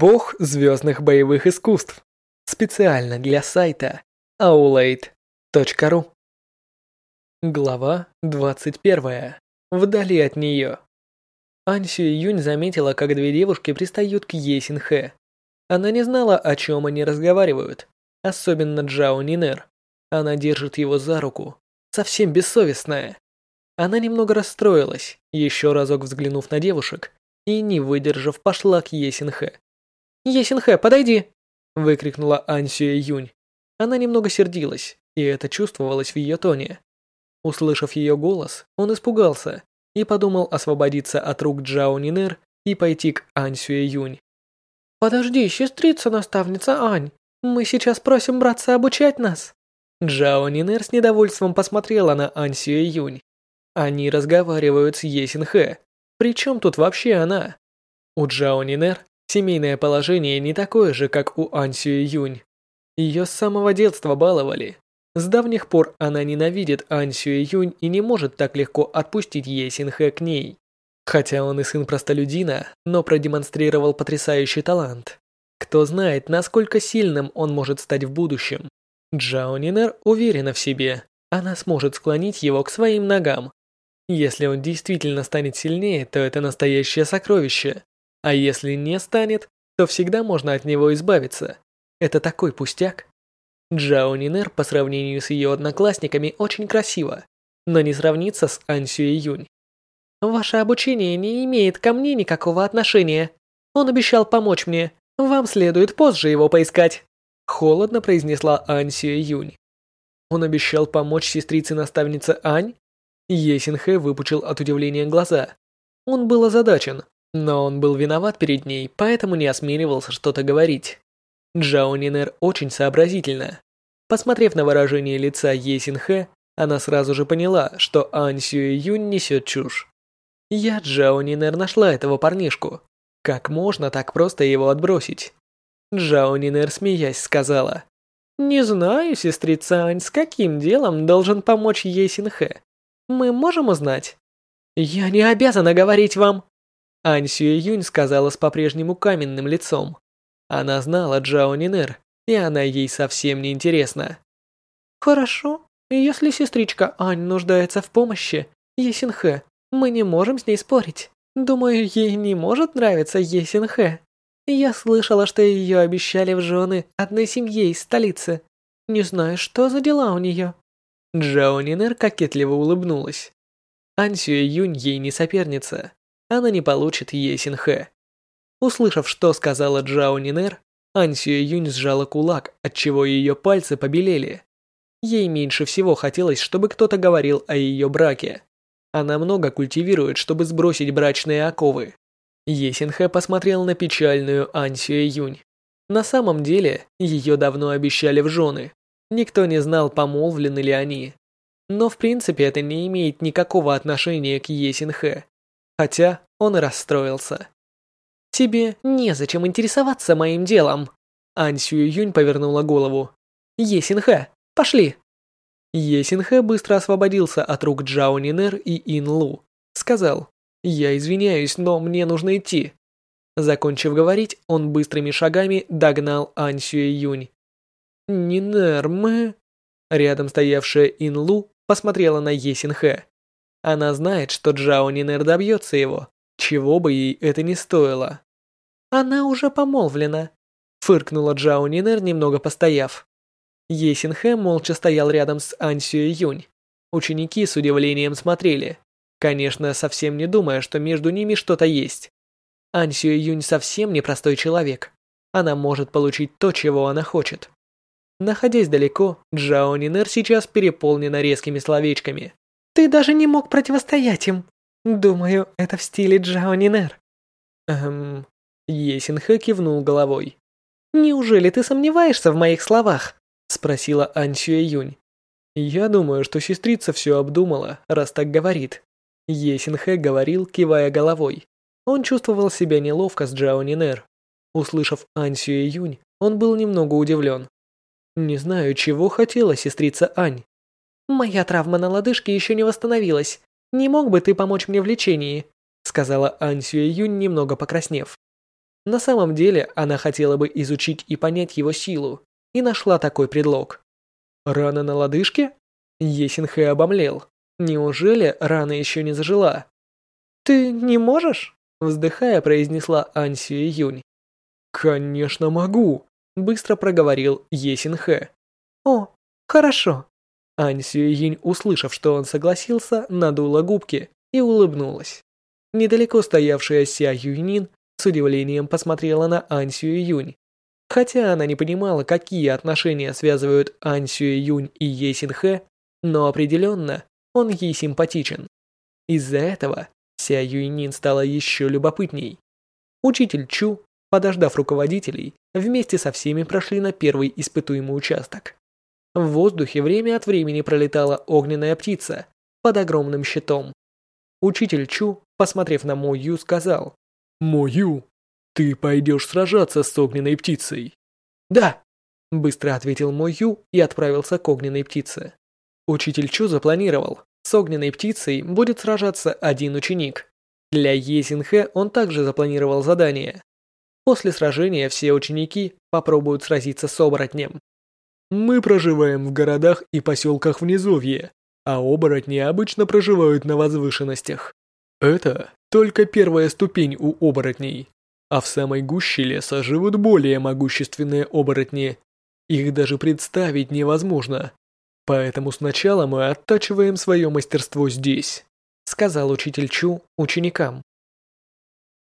Бог звездных боевых искусств. Специально для сайта aulade.ru Глава 21. Вдали от нее. Ань Юнь заметила, как две девушки пристают к Е Синхэ. Она не знала, о чем они разговаривают, особенно Джао Нинер. Она держит его за руку, совсем бессовестная. Она немного расстроилась, еще разок взглянув на девушек, и, не выдержав, пошла к Е Синхэ. «Есинхэ, подойди!» – выкрикнула Ансюэ Юнь. Она немного сердилась, и это чувствовалось в ее тоне. Услышав ее голос, он испугался и подумал освободиться от рук Джао Нинер и пойти к Ансюэ Юнь. «Подожди, сестрица-наставница Ань, мы сейчас просим братца обучать нас!» Джао Нинер с недовольством посмотрела на Ансюэ Юнь. Они разговаривают с Есинхэ. Причем тут вообще она? У Джао Нинер Семейное положение не такое же, как у Ан Сюэ Юнь. Ее с самого детства баловали. С давних пор она ненавидит Ан Сюэ Юнь и не может так легко отпустить Е Синхэ к ней. Хотя он и сын простолюдина, но продемонстрировал потрясающий талант. Кто знает, насколько сильным он может стать в будущем. Джао Нинер уверена в себе. Она сможет склонить его к своим ногам. Если он действительно станет сильнее, то это настоящее сокровище. А если не станет, то всегда можно от него избавиться. Это такой пустяк. Джао Нинер по сравнению с ее одноклассниками очень красиво, но не сравнится с Ань Сюэ Юнь. Ваше обучение не имеет ко мне никакого отношения. Он обещал помочь мне. Вам следует позже его поискать. Холодно произнесла Ань Сюэ Юнь. Он обещал помочь сестрице-наставнице Ань? Есин Хэ выпучил от удивления глаза. Он был озадачен, но он был виноват перед ней, поэтому не осмеливался что-то говорить. Джао Нинер очень сообразительна. Посмотрев на выражение лица Е Синхэ, она сразу же поняла, что Ань Сюэ Юнь несет чушь. Я, Джао Нинер, нашла этого парнишку. Как можно так просто его отбросить? Джао Нинер, смеясь, сказала. «Не знаю, сестрица Ань, с каким делом должен помочь Е Синхэ. Мы можем узнать?» «Я не обязана говорить вам», Ань Сюэ Юнь сказала с по-прежнему каменным лицом. Она знала Джао Нинер, и она ей совсем не интересна. «Хорошо, если сестричка Ань нуждается в помощи, Есинхэ, мы не можем с ней спорить. Думаю, ей не может нравиться Есинхэ. Я слышала, что ее обещали в жены одной семье из столицы. Не знаю, что за дела у нее». Джао Нинер кокетливо улыбнулась. Ань Сюэ Юнь ей не соперница она не получит Есинхэ. Услышав, что сказала Джао Нинер, Ань Юнь сжала кулак, отчего ее пальцы побелели. Ей меньше всего хотелось, чтобы кто-то говорил о ее браке. Она много культивирует, чтобы сбросить брачные оковы. Есинхэ посмотрел на печальную Ань Юнь. На самом деле, ее давно обещали в жены. Никто не знал, помолвлены ли они. Но в принципе это не имеет никакого отношения к Есинхэ хотя он и расстроился. «Тебе незачем интересоваться моим делом!» Ань Сюэ Юнь повернула голову. «Есинхэ, пошли!» Есинхэ быстро освободился от рук Джао Нинер и Ин Лу. Сказал, «Я извиняюсь, но мне нужно идти». Закончив говорить, он быстрыми шагами догнал Ань Сюэ Юнь. «Нинер, мы...» Рядом стоявшая Ин Лу посмотрела на Есинхэ. Она знает, что Джао Нинер добьется его, чего бы ей это ни стоило. «Она уже помолвлена», — фыркнула Джао Нинер, немного постояв. Есинхэ молча стоял рядом с Ань Сюэ Юнь. Ученики с удивлением смотрели, конечно, совсем не думая, что между ними что-то есть. Ань Сюэ Юнь совсем не простой человек. Она может получить то, чего она хочет. Находясь далеко, Джао Нинер сейчас переполнена резкими словечками. Ты даже не мог противостоять им. Думаю, это в стиле Джао Нинер. Эм... Есинхэ кивнул головой. «Неужели ты сомневаешься в моих словах?» Спросила Сюэ Юнь. «Я думаю, что сестрица все обдумала, раз так говорит». Есинхэ говорил, кивая головой. Он чувствовал себя неловко с Джао Нинер. Услышав Ань Сюэ Юнь, он был немного удивлен. Не знаю, чего хотела сестрица Ань. «Моя травма на лодыжке еще не восстановилась. Не мог бы ты помочь мне в лечении?» сказала Ань Сюэ Юнь, немного покраснев. На самом деле, она хотела бы изучить и понять его силу, и нашла такой предлог. Рана на лодыжке? Есинхэ обомлел. Неужели рана еще не зажила? «Ты не можешь?» Вздыхая, произнесла Ань Сюэ Юнь. «Конечно могу», — быстро проговорил Есинхэ. «О, хорошо». Ань Сюэ Юнь, услышав, что он согласился, надула губки и улыбнулась. Недалеко стоявшая Ся Юйнин с удивлением посмотрела на Ань Сюэ Юнь. Хотя она не понимала, какие отношения связывают Ань Сюэ Юнь и Е Синхэ, но определенно он ей симпатичен. Из-за этого Ся Юйнин стала еще любопытней. Учитель Чу, подождав руководителей, вместе со всеми прошли на первый испытуемый участок. В воздухе время от времени пролетала огненная птица под огромным щитом. Учитель Чу, посмотрев на Мо Ю, сказал, «Мо Ю, ты пойдешь сражаться с огненной птицей?» «Да», — быстро ответил Мо Ю и отправился к огненной птице. Учитель Чу запланировал, с огненной птицей будет сражаться один ученик. Для Есинхэ он также запланировал задание. После сражения все ученики попробуют сразиться с оборотнем. Мы проживаем в городах и поселках в низовье, а оборотни обычно проживают на возвышенностях. Это только первая ступень у оборотней, а в самой гуще леса живут более могущественные оборотни. Их даже представить невозможно. Поэтому сначала мы оттачиваем свое мастерство здесь, сказал учитель Чу ученикам.